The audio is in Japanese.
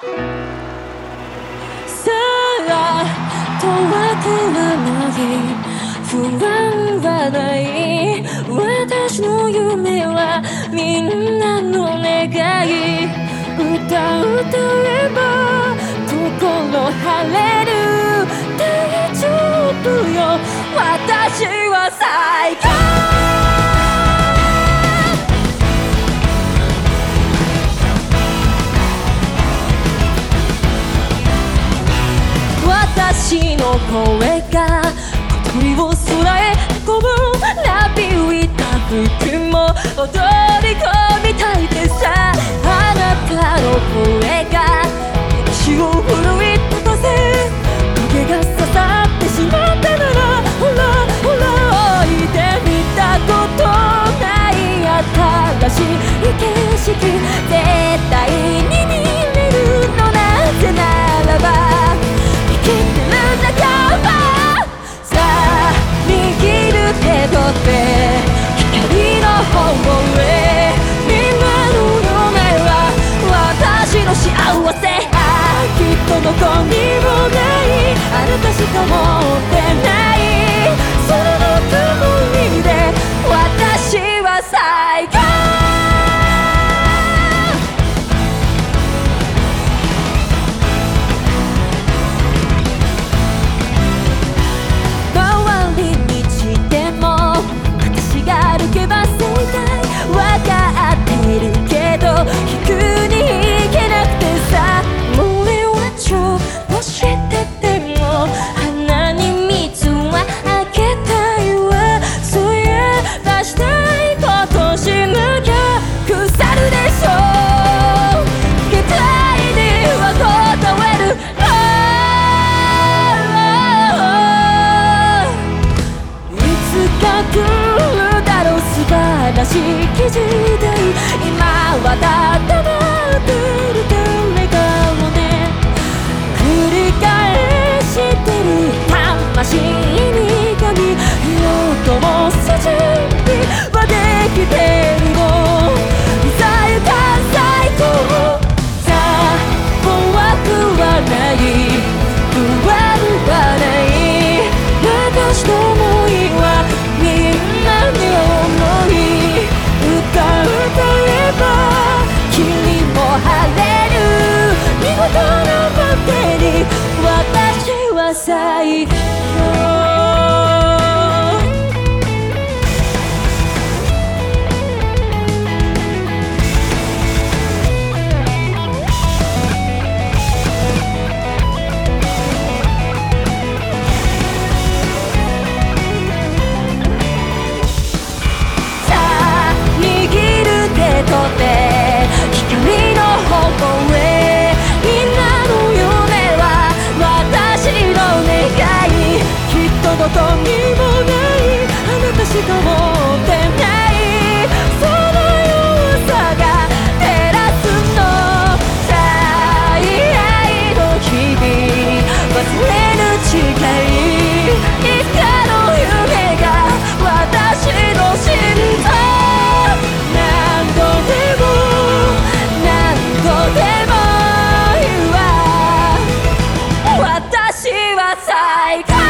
さあとは変わない。不安はない。私の夢はみんなの願い。歌う歌えば心晴れる。大丈夫よ。私は最高私の声が小鳥を空へ運ぶ。Love 服も踊る。amor. しき時今はたください a psycho